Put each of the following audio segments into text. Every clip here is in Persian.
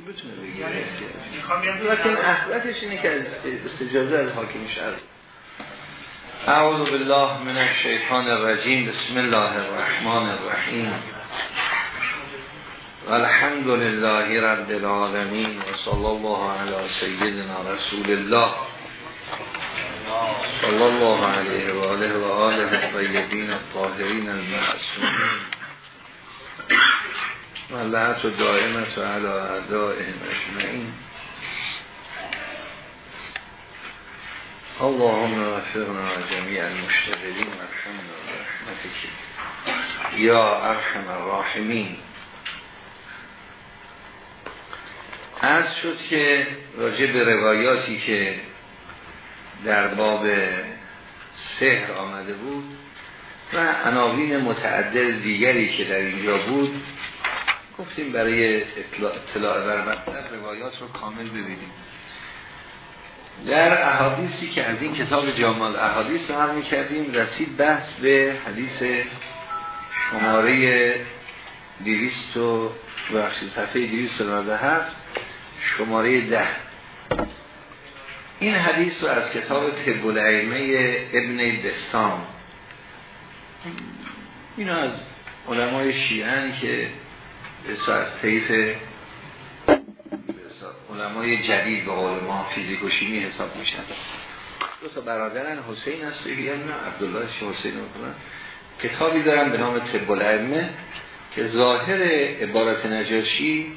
که بتونه بگیره لیکن احوتش اینه که از استجازه از حاکم شهر. اعوذ بالله من الشیطان الرجیم. بسم الله الرحمن الرحیم. والحمد لله رب العالمین و صلی الله علی سیدنا رسول الله. صلی الله علیه و آله و آله الطیبین الطاهرین المعصومین. و لحظ و دائمت و علا اعدائهم اجمعین. اللهم وفقنا جميع المشتغلین و رحمنا رحمتك. یا ارحم الراحمین عرض شد که راجع به روایاتی که در باب سحر آمده بود و عناوین متعدد دیگری که در اینجا بود گفتیم برای اطلاع بر مطلب روایات رو کامل ببینیم. در احادیثی که از این کتاب جامال احادیث رو می کردیم رسید بحث به حدیث شماره دیویست و بخشی صفحه دیویست و هفت شماره ده. این حدیث رو از کتاب طب العلمه ابن بستان. اینو از علمای شیعن که به از طیف علمای جدید به قول ما فیزیک و شیمی حساب میشن. دو تا برادرن حسین هست و نه عبدالله حسین می‌کنن کتابی دارن به نام طب العلمه که ظاهر عبارت نجاشی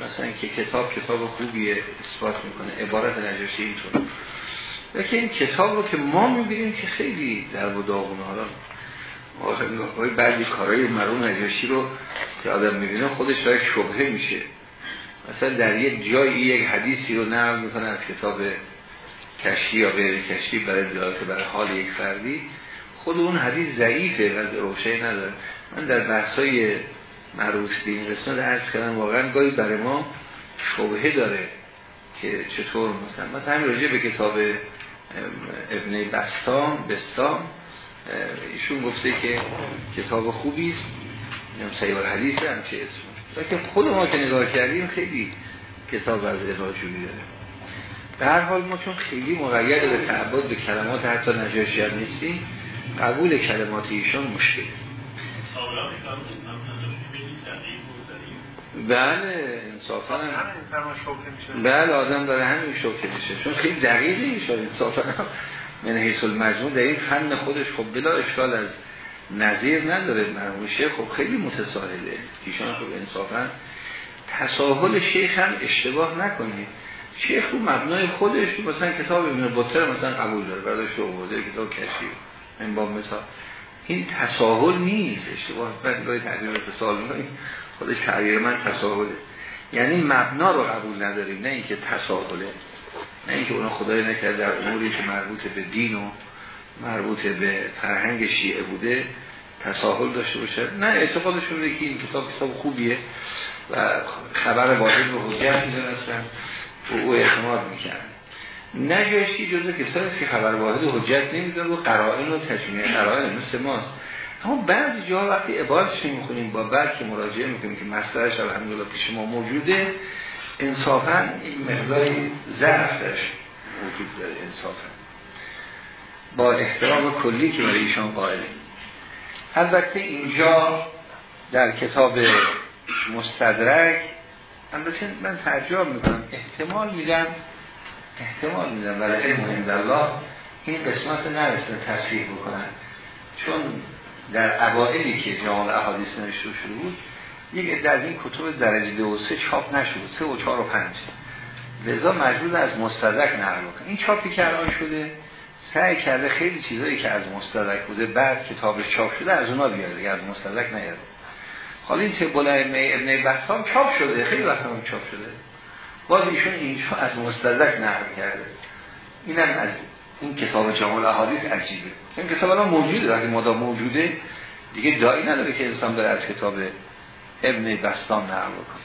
مثلا که کتاب کتاب خوبی اثبات می‌کنه. عبارت نجاشی اینطور. لیکن این کتاب رو که ما می‌بینیم که خیلی در و داغونه. حالا بعضی کارهای مرون نجاشی رو که آدم می‌بینه خودش باید شبهه میشه. مثلا در یک جایی یک حدیثی رو نقل می‌کنه از کتاب کشی یا غیر کشی برای دلالت برای حال یک فردی. خود اون حدیث ضعیفه و روشه نداره. من در بحثای معروف به این قسمت عرض کردم واقعا گاهی برای ما شبهه داره که چطور مثلا مثلا راجع به کتاب ابن بستام بستام. ایشون گفته که کتاب خوبی است. سیار حدیث هم چه اسمه که خود ما که نگاه کردیم خیلی کتاب از جوری داره. در هر حال ما چون خیلی مقید به تعبد به کلمات حتی نجاشی هم نیستیم قبول کلمات ایشون مشکله بله انصافا بله آدم داره همین شوکه میشه. چون خیلی دقیقی میشه انصافا من حیث المجموع در این فن خودش خب بلا اشکال از نظیر نداره. مرموم شیخ خب خیلی متساهله. ایشان خب انصافا تساهل شیخ هم اشتباه نکنید. شیخ رو مبنای خودش مثلا کتاب ابن بطر مثلا قبول داره برداشت اوورده کتاب کشی این با مثال. این تساهل نیست. اشتباه بعد گاهی تعبیر اتصال می‌کنیم خودش تعبیر من تساهله. یعنی مبنا رو قبول نداریم نه اینکه تساهله. نه اینکه اونا خدای نکرد در اموری که مربوط به دین و مربوط به فرهنگ شیعه بوده تساهل داشته باشه. نه اعتقادشون که این کتاب کتاب خوبیه و خبر واحد رو حجت می‌دونستن و او اعتماد می‌کرد نجاشی جزو کسانی که خبر واحد حجت نمی‌دونه و قرائن و تجمیه قرائن مثل ماست. اما بعضی جاها وقتی عبارتش می‌خونیم با که مراجعه می‌کنیم که مسئلهش الحمدلله پیش ما موجوده انصافا این مقداری ضعف داشت. وجود داره انصافا. با احترام کلی که برای ایشان قائله البته اینجا در کتاب مستدرک البته من ترجمه می‌کنم احتمال میدم احتمال میدم برای علم الله این قسمت نرسه تصریح بکنن. چون در اوائلی که جمال احادیث نوشته شده بود یک عده از این کتب درجه دو و سه چاپ نشد سه و چهار و پنج. لذا مجبور از مستدرک نقل بکنه. این چاپی که الان شده سعی کرده خیلی چیزایی که از مستدرک بوده بعد کتابش چاپ شده از اونا بیاره. از مستدرک نیاره. حالا این تبول ابن بسام چاپ شده. خیلی وقت هم چاپ شده. باز ایشون اینجا از مستدرک نقل کرده. اینم از این کتاب جامع احادیث عجیبه. این کتاب الان موجوده. وقتی مدام موجوده دیگه دایی نداره که انسان بره از کتاب ابن بستان نقل بکنه.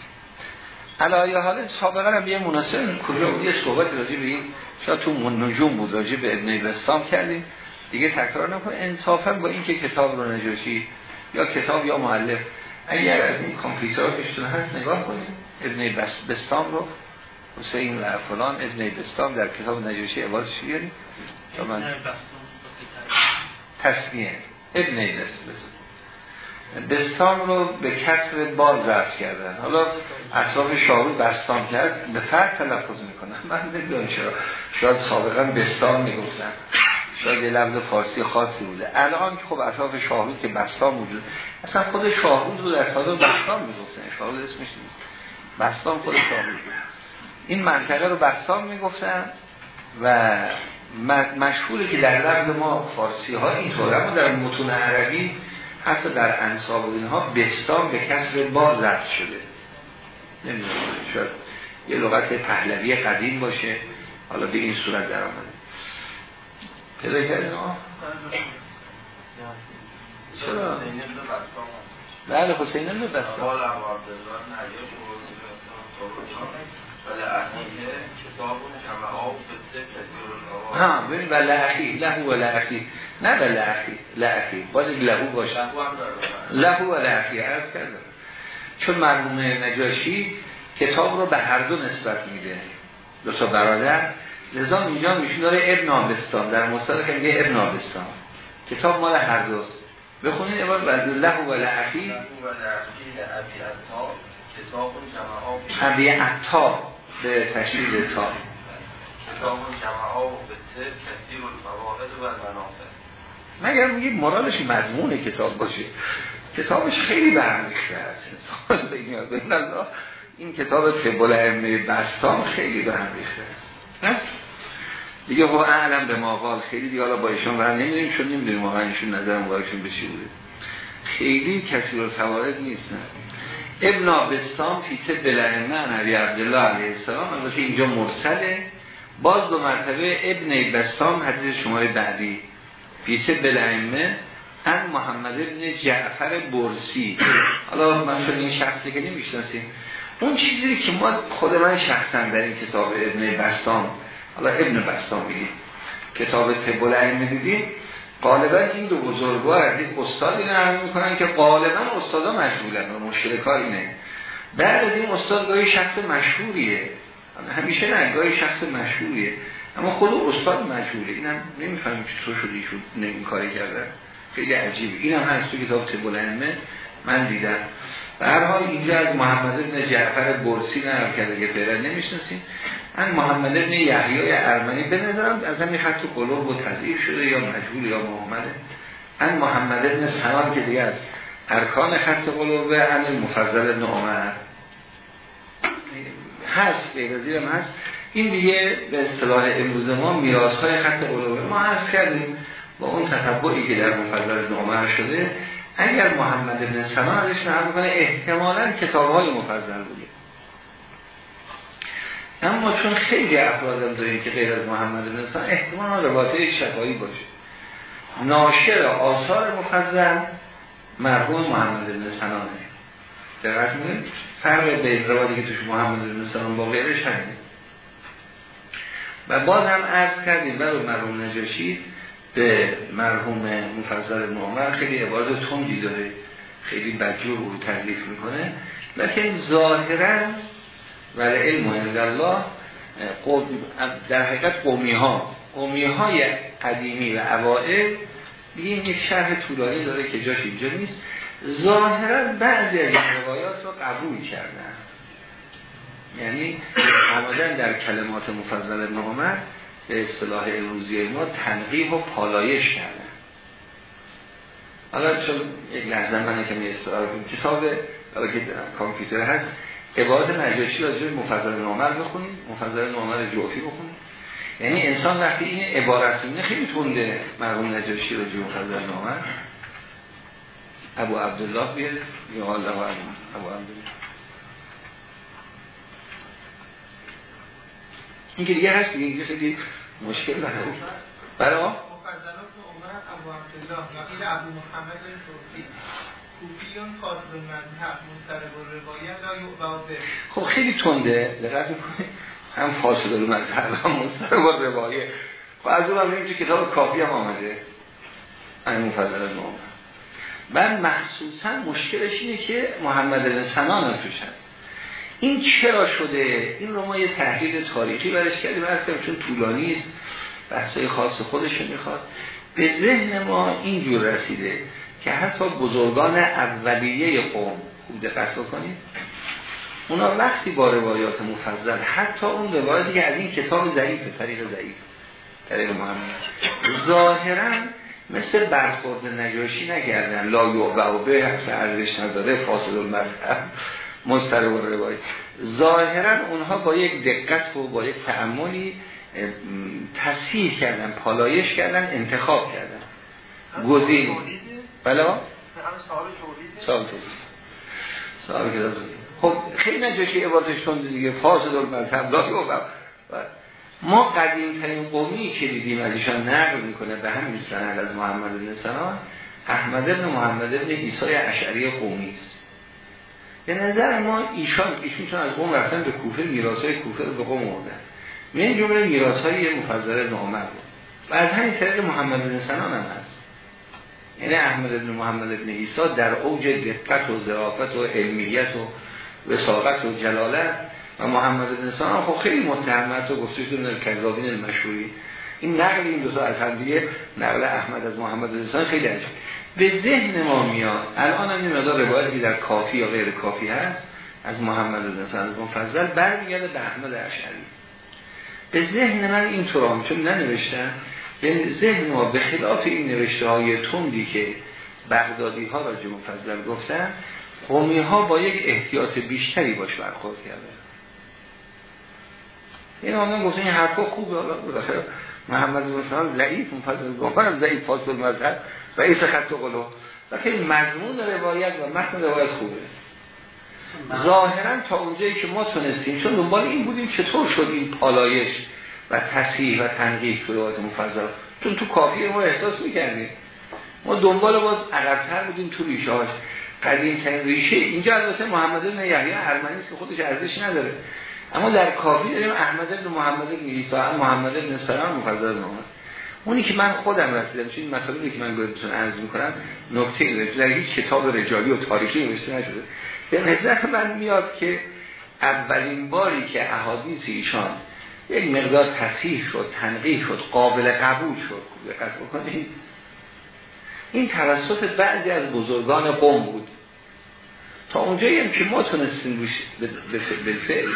علایه حال سابقا هم یه مناسب کجا بود یه صحبت راجع به این شاید تو نجوم بود راجع به ابن بستان کردیم. دیگه تکرار نکنه انصافا با اینکه کتاب رو نجاشی یا کتاب یا معلف اگر از این کامپیوترها که هست نگاه کنیم ابن بستام رو حسین و فلان ابن بستام در کتاب نجاشی عوازش بیاریم. تا من تصمیه ابن بستام. بستام رو به کسر با ضرب کردن. حالا اطراف شاهرو بستام کرد به فرق تلفظ می‌کنن من نمی‌دونم چرا. شاید سابقا بستام می‌گفتن. شاید یه لفظ فارسی خاصی بوده. الان که خب اطراف شاهرود که بستام وجود اصلا خود شاهرود رو در ساده بستام می‌گفتن. شاهرود اسمش نیست. بستام خود شاهرود این منطقه رو بستام می‌گفتن و مشهوره که در لفظ ما فارسی ها اینطور اما در متون عربی حتی در انصاب و اینها بستان به کسر با زرد شده. نمی‌دونم شاید یه لغت پهلوی قدیم باشه. حالا به این صورت در آمده. پیدا کردین آه؟ چرا؟ بله حسین ابن بستان. ها ببین بله اخی لهو و لعخی نه بله اخی لعخی باز لهو باشه. لهو و لعخی عرض کردم. چون مرموم نجاشی کتاب رو به هر دو نسبت میده. دو تا برادر. لذا اینجا میشون داره ابن آبستان. در مصدق میگه ابن آبستان. کتاب مال هر دوست. بخونید عبارت بعد. لهو و لعخی ابی عطا. به تشدید تا. مگر میگه مرادش مضمون کتاب باشه؟ کتابش خیلی برمیخته است این کتاب تبول علمه بستان خیلی برمیخته است دیگه هو اعلم به ماقال خیلی دیگه. حالا با ایشون برم نمی‌دونیم چون نمی‌دونیم واقعا ایشون نظر مبارکشون بشی بوده. خیلی کسی رو فوارد نیست. نه ابن آبستان فی طب لعمه عبی عبدالله علیه السلام البته اینجا مرسله. باز دو مرتبه ابن بستام حدیث شماره بعدی. فی طب لعمه ان محمد ابن جعفر برسی. حالا من این شخصی که نمی‌شناسیم. اون چیزی که ما خود من شخصا در این کتاب ابن بستام حالا ابن بستام بگیم کتاب لعمه دیدیم غالبا این دو بزرگوار این استادی نرمی می‌کنن که غالبا استادا مشغولن و مشکل کار اینه. بعد از این استاد گاهی شخص مشهوریه. همیشه نه گاهی شخص مشهوریه. اما خود استاد مشهوره. اینم نمی‌فهمیم چطور شد این کاری کردن خیلی عجیبه. اینم هست تو کتاب تبولنمه من دیدم. به هر حال اینجا از محمد بن جعفر برسی نرم کرده که فعلا نمی‌شناسیم من محمد ابن یحیای ارمنی به نظرم از همین خط قلوب و تضعیف شده یا مجهول یا محمده ان محمد ابن سنان که دیگه از ارکان خط قلوبه ان مفضل ابن عمر. هست به هست. این دیگه به اصطلاح امروز ما میراث های خط قلوبه ما هست کردیم با اون تطبعی که در مفضل ابن عمر شده. اگر محمد ابن سنان ازش نقل کنه احتمالا کتاب های مفضل بوده. اما چون خیلی افرادم داریم که غیر از محمد بن احتمال روایت شفایی باشه. ناشر آثار مفضل مرحوم محمد بن سنانه. دقیق میگه فرق بین روایتی که توش محمد بن سنان با غیرش همینه. و باز هم عرض کردیم برای مرحوم نجاشی به مرحوم مفضل بن خیلی عبارت تندی داره. خیلی بدجور رو تحلیف می‌کنه. لیکن ظاهرا ولی علم عند الله در حقیقت قومی ها قومی های قدیمی و اوائل دیگه یک شرح طولانی داره که جاش اینجا نیست. ظاهرا بعضی از این روایات رو قبول کردن. یعنی آمدن در کلمات مفضل ابن عمر به اصطلاح امروزی ما تنقیح و پالایش کردن. حالا چون یک لحظه من که می اصطلاح کتاب که کامپیوتر هست. عبارت نجاشی راجع مفضل نامر بخونید مفضل نامر جوفی بخونید یعنی انسان وقتی این عبارت اینه خیلی تونده مرحوم نجاشی راجع مفضل نامر. ابو عبدالله بیاد. یا الله ابو عبدالله. این که دیگه هست دیگه خیلی مشکل داره برای مفضلات عمر ابو عبدالله یا ابو محمد خب خیلی تنده دقت هم فاصله مذهب هم مستر با روایه خب از اون هم کتاب کافی هم آمده. این مفضل نام بعد مخصوصا مشکلش اینه که محمد بن سنان هم توش هست این چرا شده؟ این رو ما یه تحلیل تاریخی برش کردیم. چون طولانی است بحثای خاص خودش می‌خواد. به ذهن ما اینجور رسیده. که حتی بزرگان اولیه قوم خوب دقت کنید اونا وقتی با روایات مفضل حتی اون روایتی که از این کتاب ضعیف طریق ضعیف طریق محمد ظاهرا مثل برخورد نجاشی نکردن لا یعبع به حتی ارزش نداره فاصل المذهب مستر و روایت ظاهرا اونها با یک دقت و با یک تعملی تصحیح کردن پالایش کردن انتخاب کردن. گزین. بلا صاحب توضیح خب خیلی نجاشی عبادتش تند دیگه. فاسد المذهب لا و ما قدیم ترین قومی که دیدیم از ایشان نقل می‌کنه به همین سند از محمد بن سنان احمد بن محمد بن عیسی اشعری قومی است. به نظر ما ایشان ایشون از قوم رفتن به کوفه میراثای کوفه رو به قوم آوردن. این جمله میراثای مفضل بن عمر بود و از همین طریق محمد بن سنان هم یعنی احمد بن محمد بن عیسی در اوج دقت و ظرافت و علمیت و وساقت و جلالت و محمد بن سلام خب خیلی متهمت و گفته شده کذابین المشهوری. این نقل این دو از هم دیگه نقل احمد از محمد بن سلام خیلی عجب به ذهن ما میاد الان هم این روایتی در کافی یا غیر کافی هست از محمد بن سلام مفضل برمیگرده به احمد اشعری. به ذهن من این طور چون ننوشتم به ذهن ما به خلاف این نوشته های تندی که بغدادی ها راجع مفضل گفتن قومی ها با یک احتیاط بیشتری باش برخورد کرده این آنها گفتن این حرفا خوبه. بالاخره محمد بن سلام ضعیف مفضل گفتن ضعیف فاصل مذهب رئیس خط قلو لیکن مضمون روایت و متن روایت خوبه. ظاهرا تا اونجایی که ما تونستیم چون دنبال این بودیم چطور شد این پالایش؟ و تصحیح و تنقیح تو روایت مفضل چون تو کافی ما احساس می‌کردیم. ما دنبال باز عقبتر بودیم تو ریشه هاش. قدیم ترین ریشه اینجا البته محمد بن یحیی ارمنی که خودش ارزش نداره. اما در کافی داریم احمد بن محمد بن عیسی محمد بن سلام مفضل محمد اونی که من خودم رسیدم چون مطالبی که من گفتم عرض می‌کنم نکته در هیچ کتاب رجالی و تاریخی نوشته نشده. به نظر من میاد که اولین باری که احادیث ایشان یک مقدار تصحیح شد تنقیح شد قابل قبول شد. دقت بکنید. این توسط بعضی از بزرگان قوم بود. تا اونجایی که ما تونستیم به فعل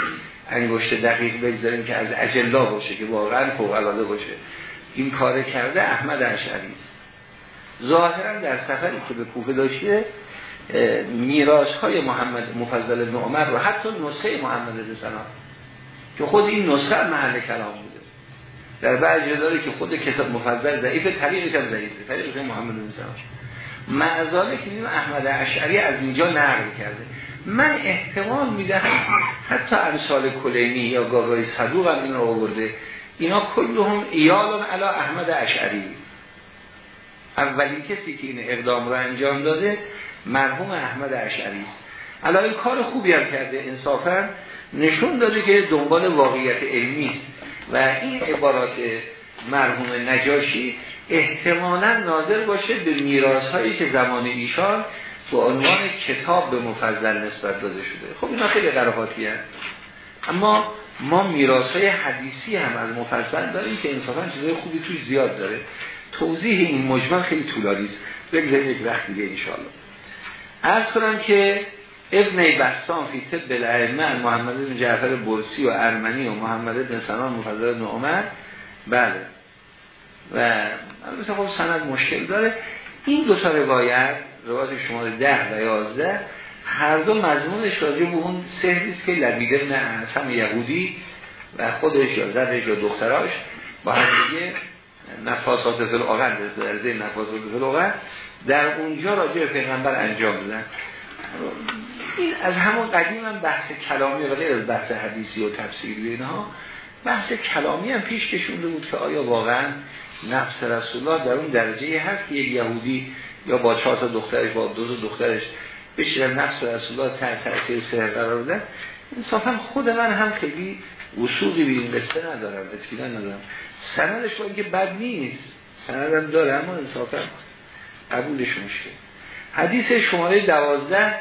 انگشت دقیق بگذاریم که از اجلا باشه که واقعا فوق باشه. این کار کرده احمد اشعری ظاهرا در سفری که به کوفه داشته میراث های محمد مفضل بن عمر و حتی نسخه محمد سلام که خود این نسخه محل کلام بوده. در بعض داره که خود کتاب مفضل ضعیف طریقش هم ضعیفه. طریقش محمد بن سلام معذاله که احمد اشعری از اینجا نقل کرده. من احتمال می‌دهم حتی امثال کلینی یا گاگای صدوق هم این رو آورده. اینا کلهم ایالون علا احمد اشعری. اولین کسی که این اقدام رو انجام داده مرحوم احمد اشعری است. علاوه کار خوبی هم کرده انصافا. نشون داده که دنبال واقعیت علمی است. و این عبارات مرحوم نجاشی احتمالا ناظر باشه به میراث هایی که زمان ایشان به عنوان کتاب به مفضل نسبت داده شده. خب اینا خیلی قرافاتی هست اما ما میراث های حدیثی هم از مفصل داریم که انصافا چیزای خوبی توی زیاد داره. توضیح این مجمل خیلی طولانی است. بگذاریم یک وقت دیگه انشاءالله. عرض کنم که ابن بستان فی طب الائمه محمد بن جعفر برسی و ارمنی و محمد بن سنان مفضل بن عمر. بله. و البته خب سند مشکل داره. این دو تا روایت روایت شماره ده و یازده هر دو مضمونش راجع به اون سهریست که لبیده نه هم یهودی و خودش یا زدش یا دختراش با هم دیگه نفاسات فل آقل در نفاسات فل آقل در اونجا راجع به پیغمبر انجام دادن. این از همون قدیم هم بحث کلامی و غیر از بحث حدیثی و تفسیری اینها بحث کلامی هم پیش کشونده بود که آیا واقعا نفس رسول الله در اون درجه هست که یهودی یا با چهار تا دخترش با دو تا دخترش بشیرن نفس رسول الله تحت تاثیر سهر قرار بودن انصافا خود من هم خیلی وصولی به این قصه ندارم اطمینان ندارم. سندش با اینکه بد نیست سندم داره اما انصافا قبولش مشکل حدیث شماره دوازده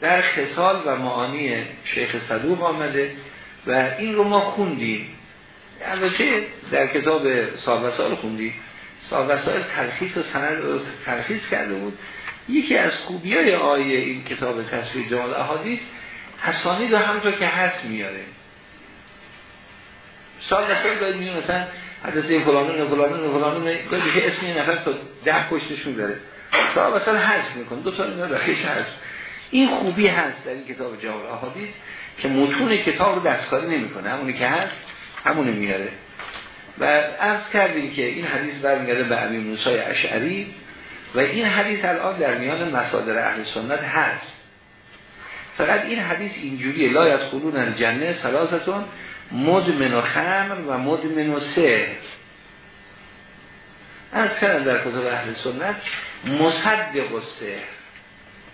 در خصال و معانی شیخ صدوق آمده و این رو ما خوندیم. البته در کتاب سال سال خوندیم. سال سال تلخیص و سند رو تلخیص کرده بود. یکی از خوبی های آیه این کتاب تفسیر جمال احادیث حسانی رو همونطور که هست میاره. سال سال دارید میونه مثلا حدثه فلانون فلانون فلانون گاهی اسم یه نفر تا ده پشتشون داره. سال سال حذف می‌کنه. دو تا اینا بخیش هست این خوبی هست در این کتاب جواب احادیث که متون کتاب رو دستکاری نمی‌کنه. همونی که هست همونی میاره. و عرض کردیم که این حدیث برمیگرده به ابی موسی اشعری و این حدیث الان در میان مصادر اهل سنت هست. فقط این حدیث اینجوریه. لا یدخلون الجنه ثلاثتون مدمن و خمر و مدمن و سه. از کردم در کتاب اهل سنت مصدق و سه.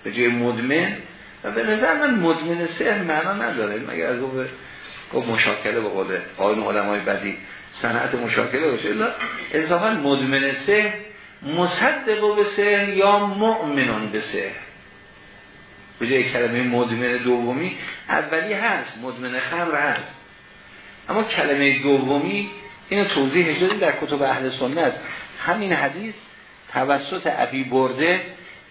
به جای مدمن و به نظر من مدمن سه معنا نداره. مگر از گفت مشاکله به قول قانون علمای بدی صنعت مشاکله باشه. الا اضافا مدمن سه مصدق به سه یا مؤمنان به سه به جای کلمه مدمن دومی اولی هست مدمن خمر هست. اما کلمه دومی اینو توضیح دادیم در کتب اهل سنت. همین حدیث توسط ابی برده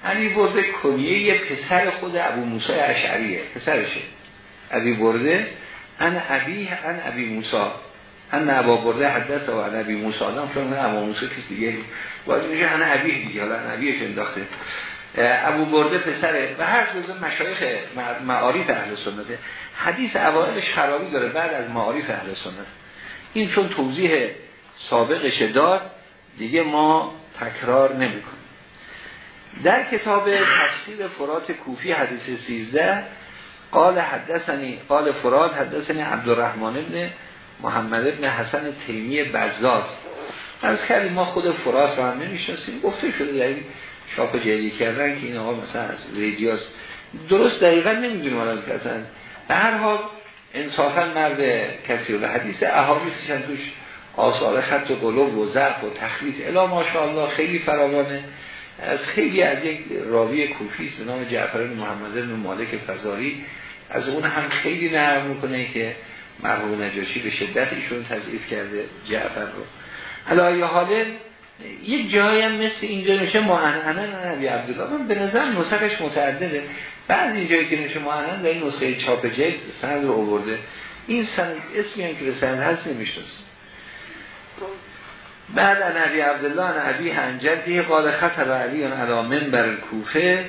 ابی برده کنیه یه پسر خود ابو موسی اشعریه پسرشه. ابی برده ان ابی ان ابی موسی. ان ابا برده حدث و ان ابی موسی. آدم فرمه ابا موسی کسی دیگه باید میشه ان ابی دیگه حالا ان ابیش انداخته. ابو برده پسره. و هر جزء مشایخ معارف اهل سنته حدیث اوائلش خرابی داره بعد از معارف اهل سنت. این چون توضیح سابقش داد دیگه ما تکرار نمی کنیم در کتاب تفسیر فرات کوفی حدیث 13 قال حدثنی قال فرات حدثنی عبدالرحمن ابن محمد ابن حسن تیمی بزاز. از کردیم ما خود فرات رو هم نمی‌شناسیم. گفته شده در این شاپ جدید کردن که این آقا مثلا از ریدیاس درست دقیقا نمی‌دونیم حالا که اصلا. به هر حال انصافا مرد کسی و حدیث احادیثش هم توش آثار خط و قلوب و ضعف و تخلیط الا ماشاءالله خیلی فراوانه. از خیلی از یک راوی کوفی به نام جعفر محمد بن مالک فزاری از اون هم خیلی نرم می‌کنه که مرحوم نجاشی به شدت ایشون تضعیف کرده جعفر رو. حالا حاله یک جایی هم مثل اینجا میشه معنعنه نبی عبدالله. من به نظر نسخش متعدده. بعض این جایی که میشه معنعنه در این نسخه چاپ جد سند رو آورده. این سند اسمی هم که به سند هست نمیشتست بعد نبی عبدالله نبی هنجدی قال خطر علی علی منبر کوفه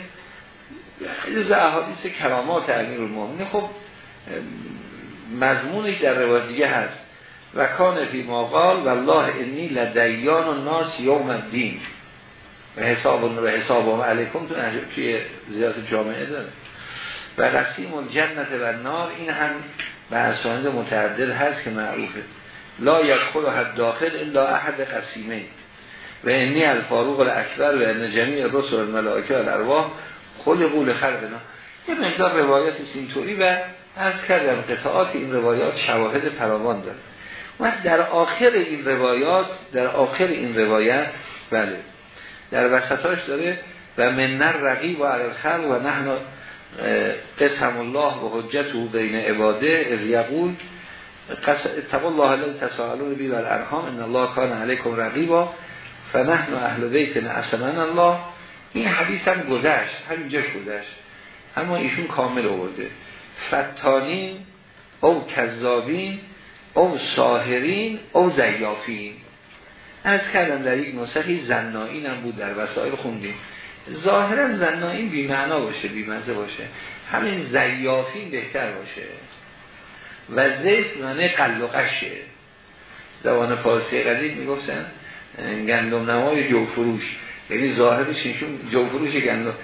از احادیث کرامات امیر المومنین خب مضمونش در روایت دیگه هست. و کان فی ما قال والله انی لدیان و ناس یوم الدین. و حساب و حساب علیکم تو توی زیاد جامعه داره. و قسیم الجنت و نار این هم به اسانید متعدد هست که معروفه. لا یدخل حد داخل الا احد قسیمه و انی الفاروق الاکبر و ان جمیع رسول الملائکه الارواح. خود قول خلقنا یه مقدار روایت اینطوری و از کردم قطعات این روایات شواهد فراوان داره و در آخر این روایات در آخر این روایت بله در وسطاش داره و منر رقیب و علی و نحن قسم الله و حجت و بین عباده از یقول اتقوا الله الذي تساءلون به والارحام ان الله کان علیکم رقیبا فنحن اهل بیت اسمن الله. این حدیث هم گذشت همینجاش گذشت اما ایشون کامل آورده. فتانین او کذابین او ساهرین او زیافین از کردم در یک نسخی زنائین هم بود در وسایل خوندیم. ظاهرا زنائین بی معنا باشه بی مزه باشه. همین زیافین بهتر باشه. و زیف معنی قل و قشه. زبان پارسی قدیم می‌گفتن گندم نمای جو فروش یعنی ظاهرش نشون جو فروش گندم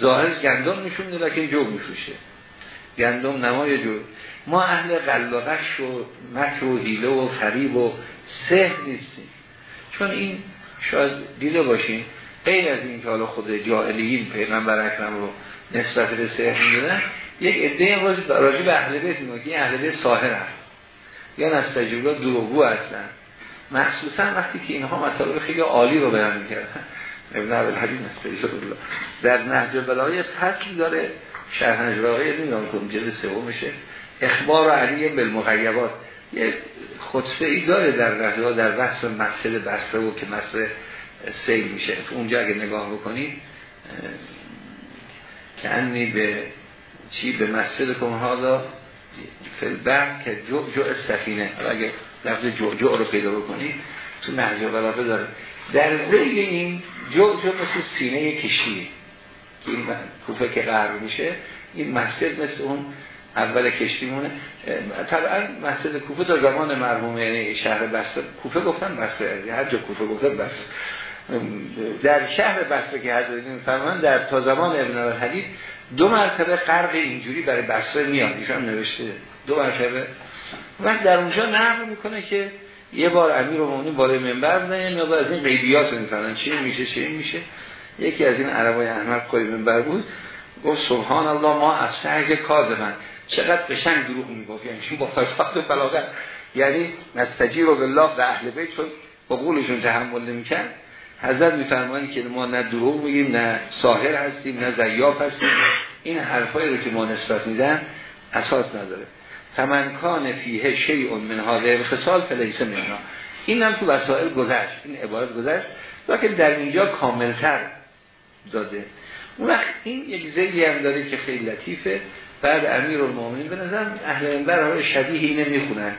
ظاهرش گندم نشون لکن جو میفروشه. گندم نمای جو. ما اهل قلقش و مکر و حیله و فریب و سه نیستیم. چون این شاید دیده باشیم غیر از این که حالا خود جاهلیین پیغمبر اکرم رو نسبت به سحر می‌دونن یک عده راجع به اهل بیت میگه که اهل بیت هست یا از تجربه دروغگو هستن. مخصوصا وقتی که اینها مطالب خیلی عالی رو بیان می‌کردن. ابن عبد الحدیم الله در نهج بلای فصل داره. شرح نهج بلای نمی‌دونم جلد سومشه اخبار علی بالمغیبات. یه خطفه ای داره در نهج در بحث مسجد بسته و که مسجد سیل میشه. اونجا اگه نگاه بکنید که انی به چی به مسجد کن حالا فلبر که جو جو سفینه. اگه لفظ جو رو پیدا بکنید تو نهج بلاغه داره. در زیر این جو مثل سینه کشتی. که این کوفه که قرار میشه این مسجد مثل اون اول کشتی مونه طبعا مسجد کوفه تا زمان مرحوم یعنی شهر بسته کوفه گفتن بسته هر جا کوفه گفته بسته در شهر بسته که حضرت میفرمان در تا زمان ابن الحدید دو مرتبه قرق اینجوری برای بسته میاد. ایشان نوشته. دو مرتبه. وقت در اونجا نقل می‌کنه که یه بار امیر مومنین بالای منبر بزنه یا از این غیبیات میفرمایند چی میشه چی میشه. یکی از این عربای احمد قوی منبر بود. گفت سبحان الله ما از سرگ من چقدر قشنگ دروغ می‌گفت. یعنی با فرصت بلاغت. یعنی نستجیر و بالله و اهل بیت قولشون تحمل نمی‌کرد. حضرت میفرمایند که ما نه دروغ میگیم نه ساهر هستیم نه زیاف هستیم. این حرفایی رو که ما نسبت میدن اساس نداره. فمنکان فیه شیء من هذه الخصال فلیس منها. این هم تو وسائل گذشت این عبارت گذشت. که در اینجا کاملتر داده. اون وقت این یک زیدی هم داره که خیلی لطیفه. بعد امیر المومنین به نظر اهل منبر شبیه اینه می‌خونن.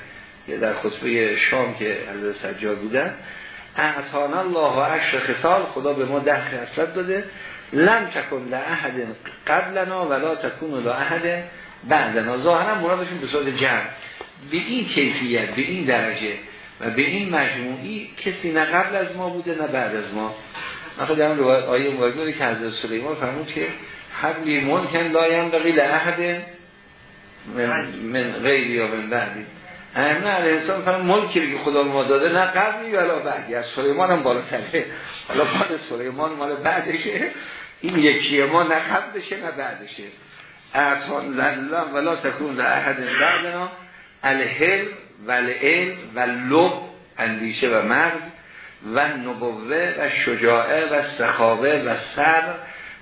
در خطبه شام که حضرت سجاد بودن. اعطان الله و عشر خصال خدا به ما ده خصلت داده. لم تکن لعهد قبلنا ولا تکون لعهد بعدنا. ظاهرا مرادشون به صورت جمع. به این کیفیت به این درجه و به این مجموعی کسی نه قبل از ما بوده نه بعد از ما. نخواه در آیه مبارکه که حضرت سلیمان فرمود که حبلی ممکن لایم بقی لعهد من, من غیری یا من بعدی. ائمه علیه السلام فرمان ملکی که خدا ما داده نه قبلی ولا بعدی از سلیمان هم بالاتره. حالا مال سلیمان مال بعدشه. این یکی ما نه قبلشه نه بعدشه. اعطان لله ولا تکون در احد بعدنا. الهل و العلم و لب اندیشه و مغز و نبوه و شجاعه و سخاوه و سر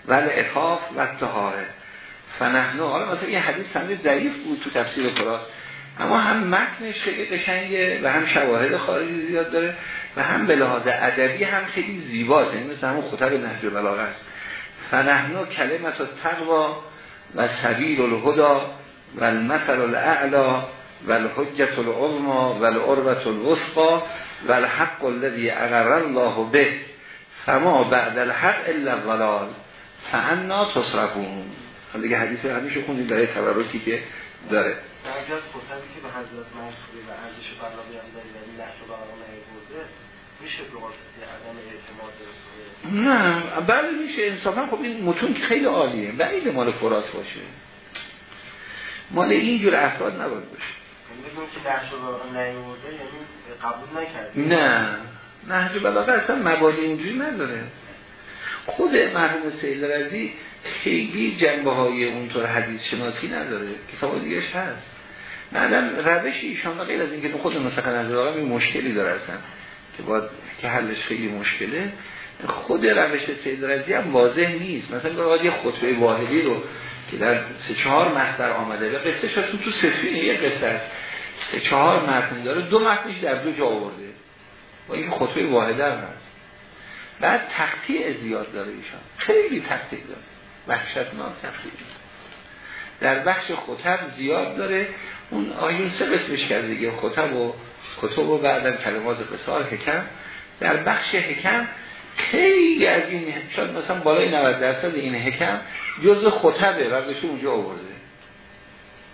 و الافاف و تهاره فنحنو حالا مثلا یه حدیث سنده ضعیف بود تو تفسیر قرآن. اما هم متنش خیلی قشنگه و هم شواهد خارجی زیاد داره و هم به لحاظ ادبی هم خیلی زیباست. یعنی مثل همون خطب نهج بلاغه است. فنحنو کلمت و تقوا و سبیل الهدا و المثل الاعلا و الحجت العظما و العربت الوسقا و الحق الذي اقر الله به. فما بعد الحق الا الضلال. فانا تصرفون. دیگه حدیث همیشه خوندید داره تبرکی که داره. بعضی از خطبی که به حضرت منصوری و ارزش بلاغی هم داری ولی لحظه برنامه برده میشه به عدم اعتماد نه بله میشه انصافا. خب این متون که خیلی عالیه. بعید مال فرات باشه. مال اینجور افراد نباید باشه. یعنی نه. نهج بلاغه اصلا مبادی اینجوری نداره. خود مرحوم سید رزی خیلی جنبه های اونطور حدیث شناسی نداره. کتاب دیگهش هست. معلم روش ایشان غیر از اینکه خود نسخه نظر این مشکلی داره اصلا. که باید که حلش خیلی مشکله. خود روش سید رزی هم واضح نیست. مثلا یه خطبه واحدی رو که در سه چهار مصدر آمده به قصه شد تو سفینه یه قصه است سه چهار متن داره دو متنش در دو جا آورده. با این خطبه واحده هم هست. بعد تقطیع زیاد داره ایشان. خیلی تقطیع داره. وحشتناک تقطیع. در بخش خطب زیاد داره. اون آیون سه قسمش کرده دیگه خطب و کتب و بعدا کلمات قصار حکم. در بخش حکم خیلی از این شاید مثلا بالای 90 درصد این حکم جز خطبه وقتش اونجا آورده.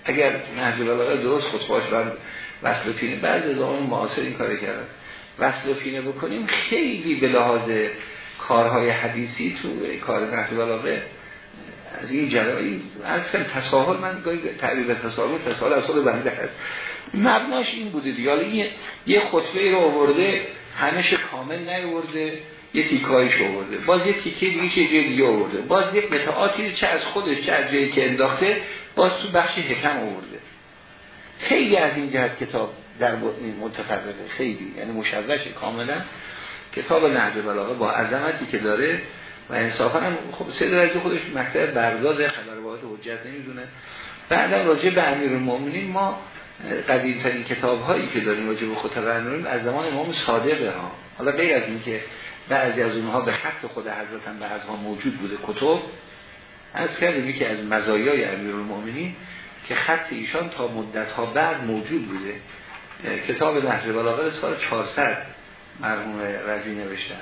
اگر نهج بلاغه درست خطباش بر وصل و پینه بعض از آن معاصر این کار کردن. وصل و پینه بکنیم خیلی به لحاظ کارهای حدیثی تو کار نهج بلاغه از این جرایی اصلا تساهل من گاهی تعبیر تساهل تساهل از خود بنده هست. مبناش این بوده دیگه. یه خطبه رو آورده همش کامل نیورده یه تیکایش آورده. باز یه تیکه دیگه چه جای آورده. باز یه قطعاتی چه از خودش چه از جایی که انداخته باز تو بخش حکم آورده. خیلی از این جهت کتاب در متفرقه خیلی یعنی مشوش کاملا. کتاب نهج بلاغه با عظمتی که داره و انصافا هم خب سید رضی خودش مکتب برداز خبر واحد حجت نمی‌دونه. بعدم راجع به المؤمنین ما قدیم ترین کتاب هایی که داریم راجع به خطب امیرالمؤمنین از زمان امام صادقه ها. حالا غیر از اینکه بعضی از اونها به خط خود حضرت هم بعضها موجود بوده کتب از کردیم که از مزایای امیرالمؤمنین که خط ایشان تا مدت ها بعد موجود بوده. کتاب نهج بلاغه سال 400 مرحوم رضی نوشتن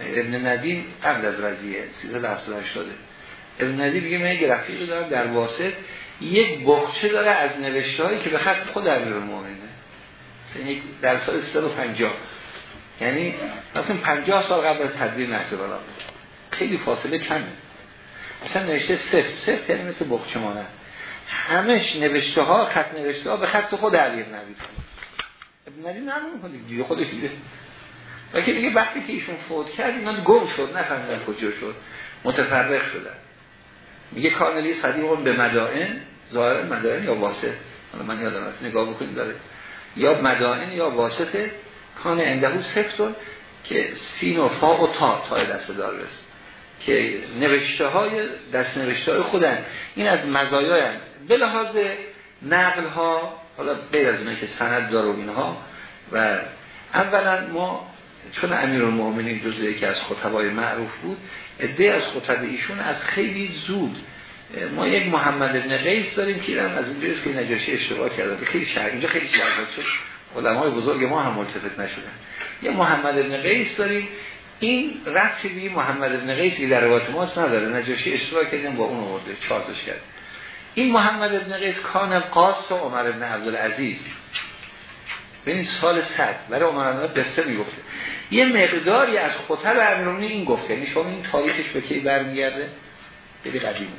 ابن ندیم قبل از رضیه 1380 ابن ندیم میگه من یه رو دارم در واسط. یک بخچه داره از نوشته هایی که به خط خود امیرالمؤمنینه در سال 350 یعنی مثلا 50 سال قبل از تدبیر نهج بلاغه خیلی فاصله کمه. مثلا نوشته سفت سفت یعنی مثل بخچه مانه. همش نوشته ها خط نوشته ها به خط خود علی نبی ابن علی نمون دیگه خودش دیگه و که دیگه وقتی که ایشون فوت کرد اینا گم شد نفهمیدن کجا شد. متفرق شدن. میگه کانلی صدیق به مدائن ظاهر مدائن یا واسط؟ حالا من یادم هست نگاه بکنید داره. یا مدائن یا واسطه کان اندهو سفتون که سین و فا و تا تای دست دار که نوشته های دست نوشته های خودن. این از مزایای به لحاظ نقل ها حالا غیر از اینه که سند داره و اینها و اولا ما چون امیر المؤمنین جزو یکی از خطبای معروف بود عده از خطب ایشون از خیلی زود ما یک محمد ابن قیس داریم که از اینجاست که نجاشی اشتباه کرده. خیلی شهر اینجا خیلی شهر شد علمای بزرگ ما هم ملتفت نشدن. یه محمد ابن قیس داریم. این رفتی بی محمد ابن قیسی در روایت ماست نداره. نجاشی اشتباه کردیم با اون آورده. چارتش کرد. این محمد ابن قیس کان قاس و عمر ابن عبدالعزیز. به این سال صد. برای عمر ابن قصه می‌گفته. یه مقداری از خطب امیرالمومنین این گفته. یعنی شما این تاریخش به کی برمیگرده؟ خیلی قدیمه.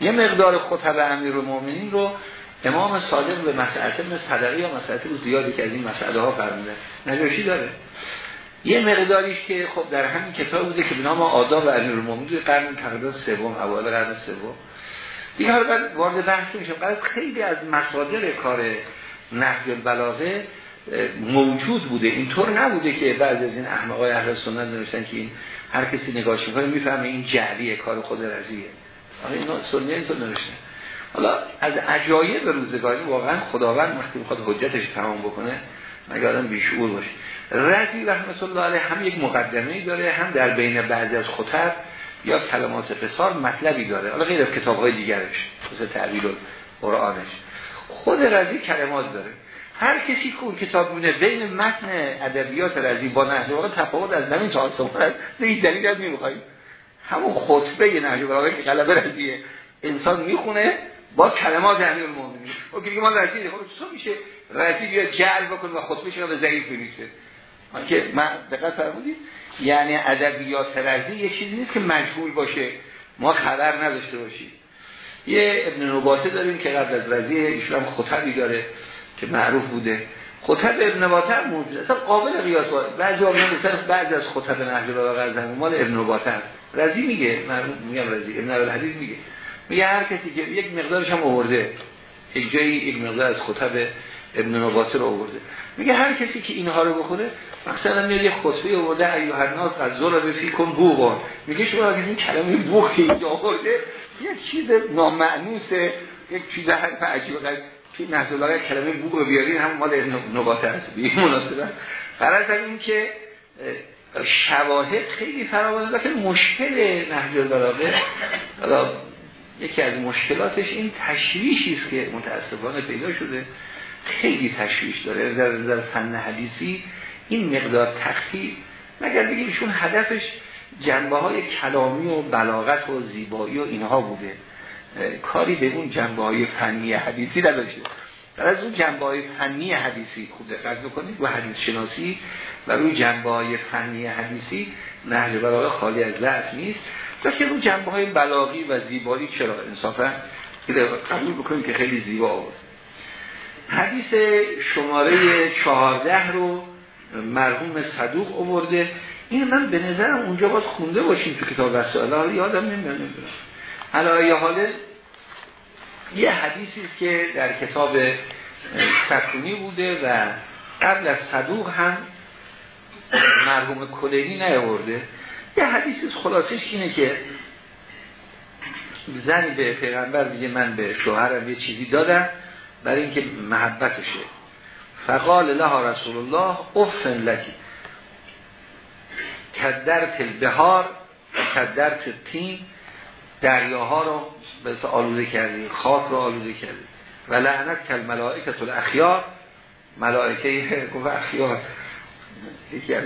یه مقدار خطب امیرالمومنین رو امام صادق به مسئله ابن صدقی یا مسئله زیادی که از این مسئله ها فرموده نجاشی داره. یه مقداریش که خب در همین کتاب بوده که به نام آداب امیرالمومنین قرن تقریبا سوم اوایل قرن سوم. دیگه حالا وارد بحث میشم قرار خیلی از مصادر کار نهج البلاغه موجود بوده. اینطور نبوده که بعضی از این احمقای اهل سنت نوشتن که این هر کسی نگاهش می‌کنه می‌فهمه این جعلیه کار خود رضیه. آره اینا سنی اینطور نوشتن. حالا از عجایب روزگاری واقعا خداوند وقتی می‌خواد حجتش تمام بکنه مگه آدم بیشعور باشه؟ رضی رحمت الله علیه هم یک مقدمه داره هم در بین بعضی از خطب یا کلمات فسار مطلبی داره. حالا غیر از کتاب های دیگرش مثل تعبیر قرآنش خود رضی کلمات داره. هر کسی که اون کتاب بونه بین متن ادبیات رضی با نهج واقع تفاوت از زمین تا آسمان است. این دلیل از نمی‌خوایم همون خطبه نهج واقع که قلبه رضیه انسان می‌خونه با کلمات امیر المومنین او که ما رضی خب تو میشه رضی بیا جعل بکنه و خطبه شما به ضعیف بنویسه؟ که من دقت فرمودید. یعنی ادبیات رضی یه چیزی نیست که مجهول باشه. ما خبر نداشته باشیم. یه ابن نباته داریم که قبل از رضی ایشون هم خطبی داره. که معروف بوده. خطب ابن هم موجود. اصلا قابل قیاس بعضی هم مثلا بعضی از خطب نهج و زمان مال ابن هست رضی میگه معروف میگم رضی. ابن الحدیث میگه. میگه هر کسی که یک مقدارش هم آورده. یک جایی یک مقدار از خطب ابن نباته رو آورده. میگه هر کسی که اینها رو بخونه مثلا میاد یه خطبه آورده ایوه الناس از زور به فی کن بوغان. میگه شما اگه این کلمه بوغ که اینجا آورده یک چیز نامعنوسه یک چیز حرف عجیب غریب. نهج الله کلمه بوغ رو بیارین هم مال نباته هست به مناسبت فرض این که شواهد خیلی فراوانه که مشکل نهج البلاغه. یکی از مشکلاتش این تشویشی است که متاسفانه پیدا شده. خیلی تشویش داره. در, در فن حدیثی این مقدار تختی مگر بگیم ایشون هدفش جنبه های کلامی و بلاغت و زیبایی و اینها بوده. کاری به اون جنبه های فنی حدیثی نداشته. در از اون جنبه های فنی حدیثی خوب دقت بکنید و حدیث شناسی و روی جنبه های فنی حدیثی نهج بلاغه خالی از ضعف نیست. که روی جنبه های بلاغی و زیبایی چرا؟ انصافا قبول بکنیم که خیلی زیبا آورد حدیث شماره چهارده رو مرحوم صدوق آورده. این من به نظرم اونجا باید خونده باشیم تو کتاب وسائل. یادم نمیاد حالا حاله یه حدیثی است که در کتاب سکونی بوده و قبل از صدوق هم مرحوم کلینی نیاورده. یه حدیثی خلاصش اینه که زنی به پیغمبر میگه من به شوهرم یه چیزی دادم برای اینکه محبتشه. فقال لها رسول الله افن لکی کدر تلبهار کدر تین دریاها رو به آلوده کردی خاک رو آلوده کردی. و لعنت کل ملائکت الاخیار ملائکه گفت اخیار. یکی از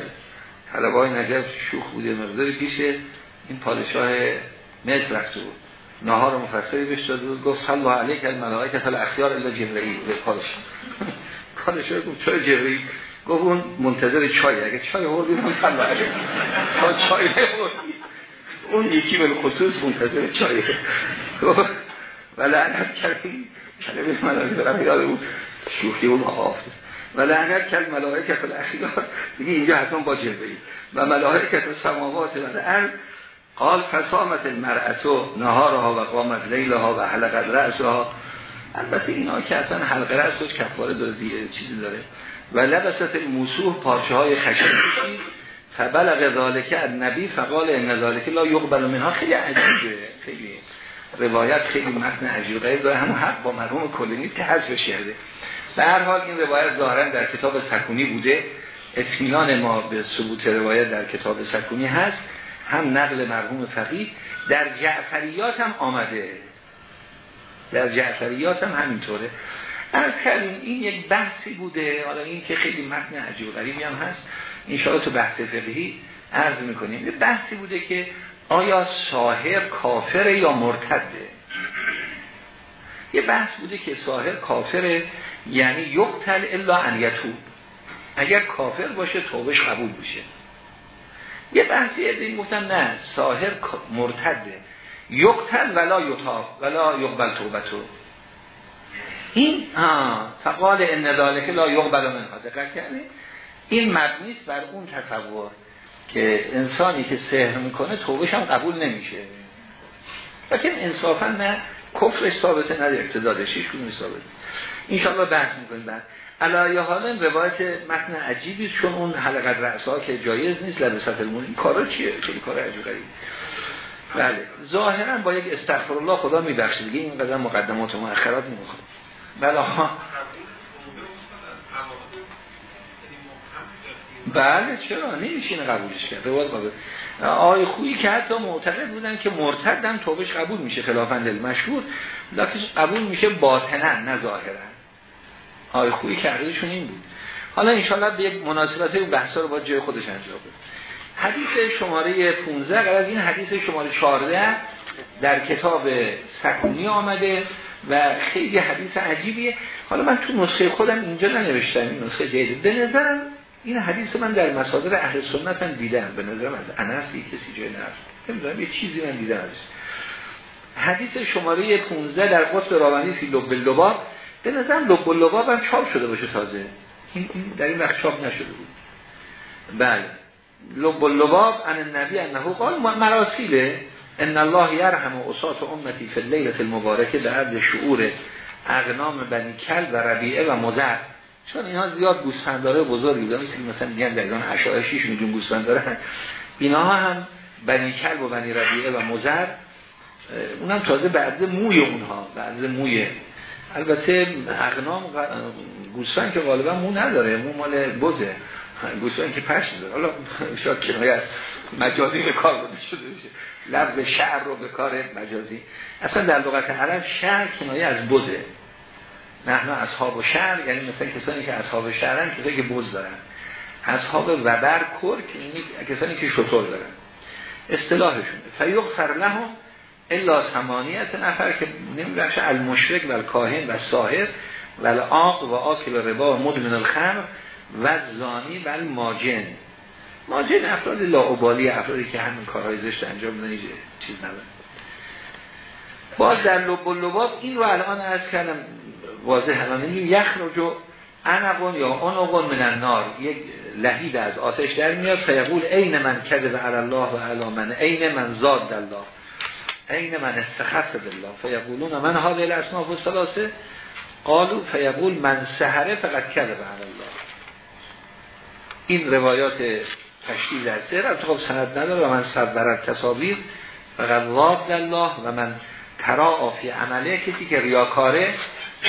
طلبای نجف شوخ بوده مقداری پیش این پادشاه مصر رفته بود. نهار مفصلی بهش بود گفت صلی علیک الملائکه الاخیار الا جبرئیل به پادشاه. پادشاه گفت چای جبرئیل گفت اون منتظر چای اگه چای آوردی من صلی علیک تا چای اون یکی به خصوص منتظر چای. گفت و لعنت کردیم کلمه ملائکه الاخیار بود شوخی اون آفت و لعنت کل ملائکه الاخیار دیگه اینجا حتما با جبرئیل و ملائکه السماوات و الارض قال فسامت المرأتو نهارها و قامت لیلها و حلقت رأسها. البته اینا که اصلا حلقه رأس کش کفاره داره دیگه چیزی داره. و لبست موسوح پارچه های خشن فبلغ ذالکه از نبی فقال ان ذالکه لا یقبل منها. خیلی عجیبه. خیلی روایت خیلی متن عجیب غیر داره همون حق با مرحوم کلینی که حذف شده به هر حال این روایت ظاهرا در کتاب سکونی بوده. اطمینان ما به ثبوت روایت در کتاب سکونی هست. هم نقل مرحوم فقیه. در جعفریات هم آمده. در جعفریات هم همینطوره. از کردیم این یک بحثی بوده. حالا این که خیلی متن عجیب غریبی هم هست. انشاءالله تو بحث فقهی عرض می‌کنیم. یه بحثی بوده که آیا ساهر کافر یا مرتده؟ یه بحث بوده که ساهر کافره یعنی یقتل الا ان اگر کافر باشه توبش قبول میشه. یه بحثی از این گفتن نه ساهر مرتده. یقتل ولا یطاف ولا یقبل توبتو این فقال ان ذالک لا یقبل من دقت کرده این مبنی بر اون تصور که انسانی که سحر می‌کنه توبش هم قبول نمیشه. لیکن انصافا نه کفرش ثابته نه ارتدادش کدوم ثابته. ان بحث می‌کنیم بعد. علایه حالا روایت متن عجیبی چون اون حلقت رأسا که جایز نیست لبست المون. کارا چیه؟ خیلی کار عجیب بله. ظاهرا با یک استغفر الله خدا میبخشه دیگه این قدر مقدمات و مؤخرات نمی‌خواد بله بله چرا؟ نمیشینه قبولش کرد. روایت آقای خویی که حتی معتقد بودن که مرتدم توبش قبول میشه خلافا دل مشهور لکن قبول میشه باطنا نه ظاهرا. آقای خویی که این بود. حالا انشاءالله به یک مناسبت و بحثا رو با جای خودش انجام بود حدیث شماره 15 قرار از این حدیث شماره 14 در کتاب سکونی آمده و خیلی حدیث عجیبیه. حالا من تو نسخه خودم اینجا ننوشتم این نسخه جدید. به نظرم این حدیث من در مصادر اهل سنت هم دیدم. به نظرم از انس کسی جای نرفت. نمی‌دونم یه چیزی من دیدم ازش. حدیث شماره 15 در قطب راوانی فی لب اللباب. به نظرم لب اللباب هم چاپ شده باشه تازه. این, در این وقت چاپ نشده بود. بله. لب اللباب ان النبی انه قال مراسیله. ان الله یرحم اسات امتی فی اللیلة المبارکه به عرض شعور اغنام بنی کل و ربیعه و مزر چون اینها زیاد گوسفنداره بزرگی بودن مثل مثلا میگن در ایران 6 میلیون گوسفند دارن اینها هم بنی کلب و بنی ربیعه و مزر اونم تازه بعد موی اونها بعد موی. البته اغنام گوسفند که غالبا مو نداره مو مال بزه. گوسفند که پشت داره. حالا شاید کنایه مجازی به کار بوده شده بشه لفظ شعر رو به کار مجازی. اصلا در لغت عرب شعر کنایه از بزه. نحن اصحاب شهر یعنی مثلا کسانی که اصحاب شهرن کسانی که بز دارن. اصحاب وبر کرک یعنی کسانی که شطور دارن. اصطلاحشون. فیغفر له الا ثمانیت نفر که نمیدونش المشرک و الکاهن و ساهر و العاق و آکل ربا و مدمن الخمر و زانی و الماجن. ماجن افراد لاعبالی افرادی که همین کارهای زشت انجام میدن چیز ندارن. باز در لب و لباب این رو الان از کردم. واضح الان این یخرجو انقون یا اونقون من النار. یک لحید از آتش در میاد. فیقول عین من کده و الله و علا من عین من زاد الله. عین من استخف بالله فیقولون من هذه الاصناف الثلاثه. قالو فیقول من سهره فقط کده به الله. این روایات تشکیل در سهر خب سند نداره و من صبرت تصاویر فقط واد الله و من ترا آفی عمله. کسی که ریاکاره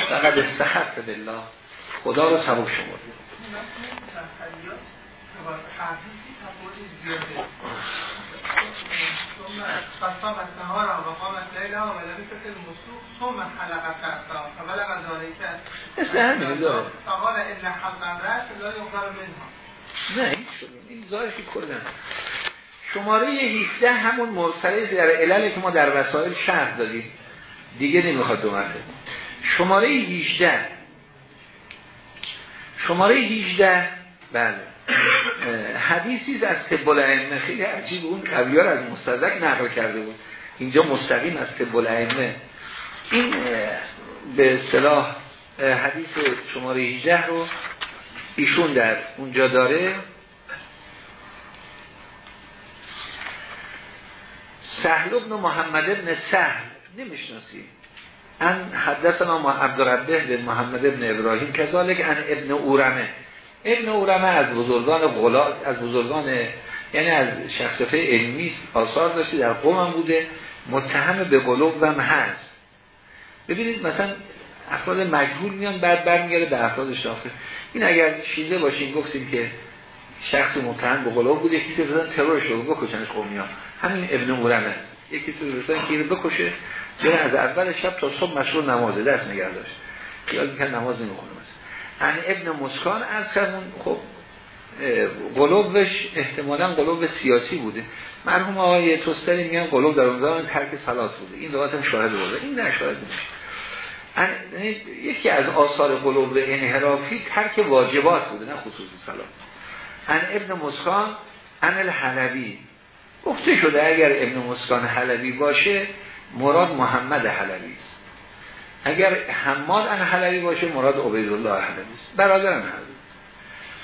فقط استحق بالله. خدا رو سبب شمرد از همین نه این ظاهر که کردن شماره 17 همون مرسله در علل که ما در وسایل شرح دادیم. دیگه نمی‌خواد دو مرتبه شماره 18 شماره 18 بله. حدیثی از طب الائمه. خیلی عجیب اون قویار از مستدرک نقل کرده بود. اینجا مستقیم از طب الائمه. این به اصطلاح حدیث شماره 18 رو ایشون در اونجا داره. سهل ابن محمد ابن سهل. نمی‌شناسی؟ ان حدثنا ما عبدالربه به محمد ابن ابراهیم کذالک ان ابن اورمه. ابن اورمه از بزرگان غلا از بزرگان یعنی از شخصیت علمی آثار داشتی در قوم بوده متهم به قلوب هم هست. ببینید مثلا افراد مجهول میان بعد برمیگرده به افراد شناخته. این اگر شیده باشیم گفتیم که شخص متهم به قلوب بوده یکی بزن ترورش رو بکشن قومی ها همین ابن اورمه یکی بزن که بکشه. یعنی از اول شب تا صبح مشغول نمازه دست نگه داشت. خیال میکن نماز نمی‌خونه مثلا. ان ابن مسکان از کمون خب قلوبش احتمالا قلوب سیاسی بوده. مرحوم آقای توستری میگن قلوب در اون زمان ترک صلات بوده. این روایت هم شاهد بوده این نه شاهد یعنی یکی از آثار قلوب انحرافی ترک واجبات بوده نه خصوصی صلات ان ابن مسکان ان الحلبی. گفته شده اگر ابن مسکان حلبی باشه مراد محمد حلبی است. اگر حماد ان حلبی باشه مراد عبیدالله حلبی است. برادرم حلبی.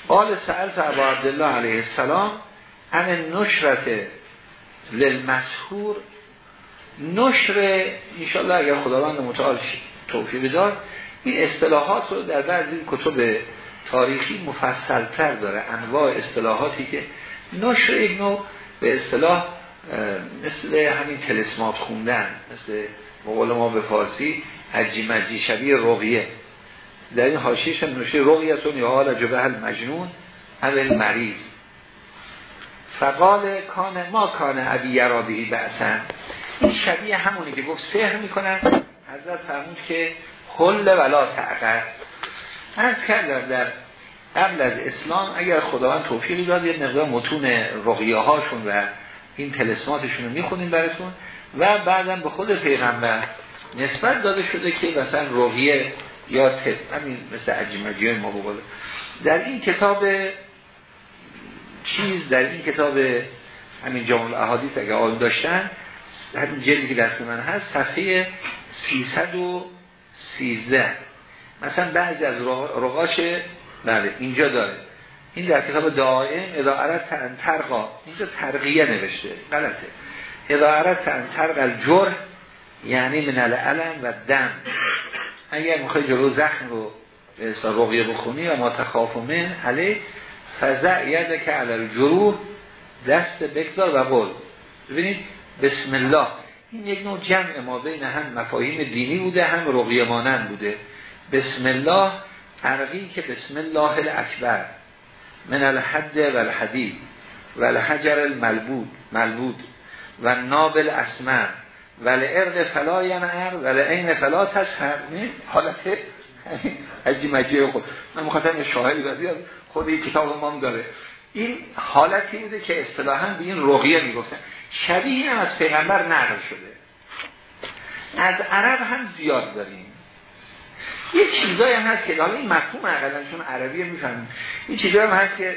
قال سألت ابا عبدالله علیه السلام ان نشرت للمسهور نشر انشاءالله اگر خداوند متعال توفیق دار این اصطلاحات رو در بعضی کتب تاریخی مفصلتر داره. انواع اصطلاحاتی که نشر یک به اصطلاح مثل همین تلسمات خوندن مثل مقول ما به فارسی حجی مجی شبیه رقیه. در این حاشیش هم نوشه رقیتون یا حال جبه المجنون اول مریض فقال کان ما کان عبی یرابی بحثن این شبیه همونی که گفت سهر می‌کنن. حضرت فرمود که حل ولا تعقر از کردم در قبل از اسلام اگر خداوند توفیقی داد یه مقدار متون رقیه هاشون و این تلسماتشون رو می‌خونیم براتون و بعدم به خود پیغمبر نسبت داده شده که مثلا رقیه یا تب همین مثل عجیمجی ما بقول در این کتاب چیز در این کتاب همین جامع احادیث اگر آن داشتن همین جلدی که دست من هست صفحه 313 مثلا بعضی از رقاش بله اینجا داره. این در کتاب دائم اداره ترقا اینجا ترقیه نوشته. غلطه. اداره ترق الجرح یعنی من العلم و دم. اگر می‌خوای جلو زخم رو به رقیه بخونی و ما تخاف من علی فزع یده که جروح دست بگذار و قول ببینید بسم الله. این یک نوع جمع ما بین هم مفاهیم دینی بوده هم رقیه مانند بوده. بسم الله عرقی که بسم الله الاکبر. من الحد و الحدید و الحجر الملبود ملبود. و نابل اسمر و لعرق فلا ینعر و لعین فلا تسهر. حالت عجی مجیه خود. من مخاطب شاهدی بزید خود این کتاب ما داره. این حالتی بوده که اصطلاحا به این رقیه می‌گفتن. شبیه هم از پیغمبر نقل شده. از عرب هم زیاد داریم. یه چیزایی هست که حالا این مفهوم اقلا چون عربی می‌فهمیم. این چیزایی هم هست که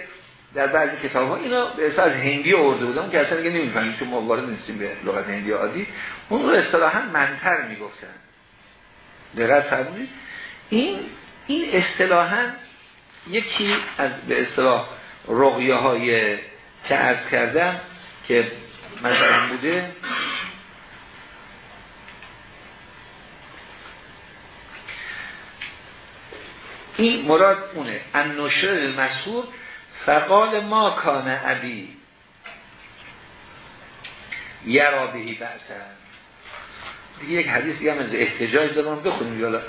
در بعضی کتاب ها اینا به از هندی آورده بودن که اصلا دیگه نمی‌فهمیم چون ما وارد نیستیم به لغت هندی عادی. اون رو اصطلاحا منتر می‌گفتن. دقت فرمودید. این این اصطلاحا یکی از به اصطلاح رقیه های که عرض کردم که مثلا بوده این مراد اونه. ان نشر المسهور فقال ما کان ابی. یرا بهی بحثن دیگه یک حدیث دیگه هم از احتجاج دارم بخونیم یالا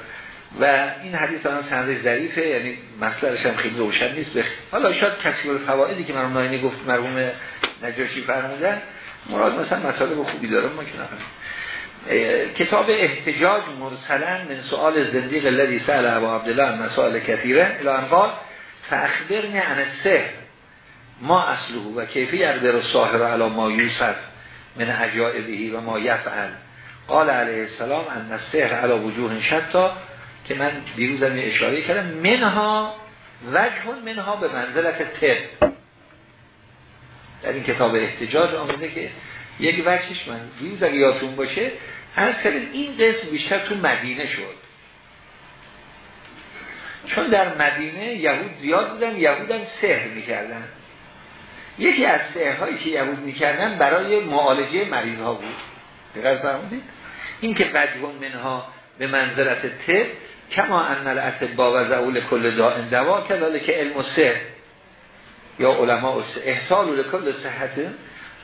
و این حدیث هم سنده ظریفه یعنی مصدرش هم خیلی روشن نیست. بخ... حالا شاید کسی فوائدی که مرحوم ناینی گفت مرحوم نجاشی فرمودن مراد مثلا مطالب خوبی داره ما که کتاب احتجاج مرسلا من سؤال زندیق الذي سأل ابو عبدالله مسائل کثیره الان قال فاخبرنی عن السحر ما اصله و کیفی یقدر الساحر علی ما یوسف من عجائبه و ما یفعل. قال علیه السلام ان السحر علی وجوه شتا که من دیروزم اشاره کردم منها وجه منها به منزلت تب در این کتاب احتجاج آمده که یک وجهش من؟ دیروز اگه یادتون باشه از کردیم این قسم بیشتر تو مدینه شد. چون در مدینه یهود زیاد بودن یهود هم سهر می‌کردن. یکی از سهرهایی که یهود می‌کردن برای معالجه مریض ها بود. دقیق فرمودید؟ این که وجه منها به منظرت تب کما ان الاتبا و زعول کل دائن دوا کلاله که علم و سهر یا علماء احتال لکل صحت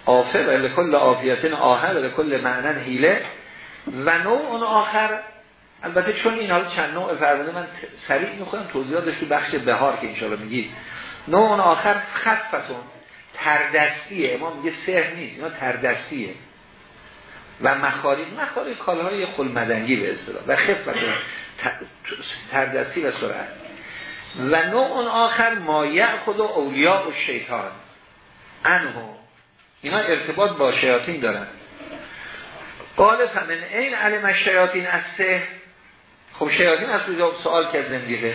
آفه و لکل آفیت آهر و لکل معنن حیله. و نوع اون آخر البته چون این حال چند نوع من سریع می‌خوام توضیحاتش تو بخش بهار که انشاءالله میگید نوع اون آخر خصفتون تردستیه. ما میگه سهر نیست اینا تردستیه. و مخارج مخارج خل مدنگی به اصطلاح. و خفتون تردستی و سرعت. و نوع اون آخر مایع خود و اولیاء و شیطان انهو اینا ارتباط با شیاطین دارن. قال فمن این علم شیاطین از سه؟ خب شیاطین از کجا سوال کرد زندیقه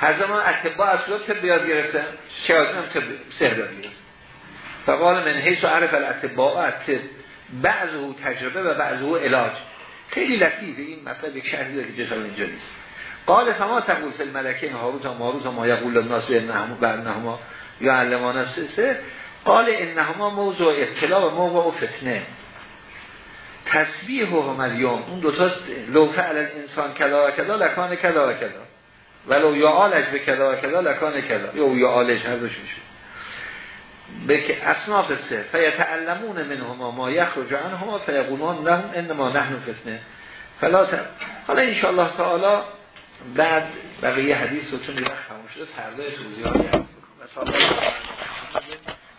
هر زمان اتباع از کجا طب بیاد گرفتن شیاطین هم طب سهر گرفت. فقال من حیث و عرف الاتباع اتب بعضه تجربه و بعضه علاج. خیلی لطیفه این مطلب یک شهری داره که جسال اینجا نیست. قال فما تقول فی الملکین هاروت و ماروت و ما الناس به انهما یا علمان سه. قال انهما موضوع اطلاع و موضوع و فتنه. تسبیح و الیوم اون دوتاست لو فعل انسان کلا و کلا لکان کلا و کلا ولو یا آلج به کلا و کلا لکان کلا یا یا آلج هر دوش میشه. به اصناف سه. فیتعلمون منهما ما یخرج عنهما فیقولون لهم انما نحن فتنه. فلا ت... حالا انشاءالله تعالی بعد بقیه حدیث رو چون وقت خموش شده فردا توضیحاتی هست.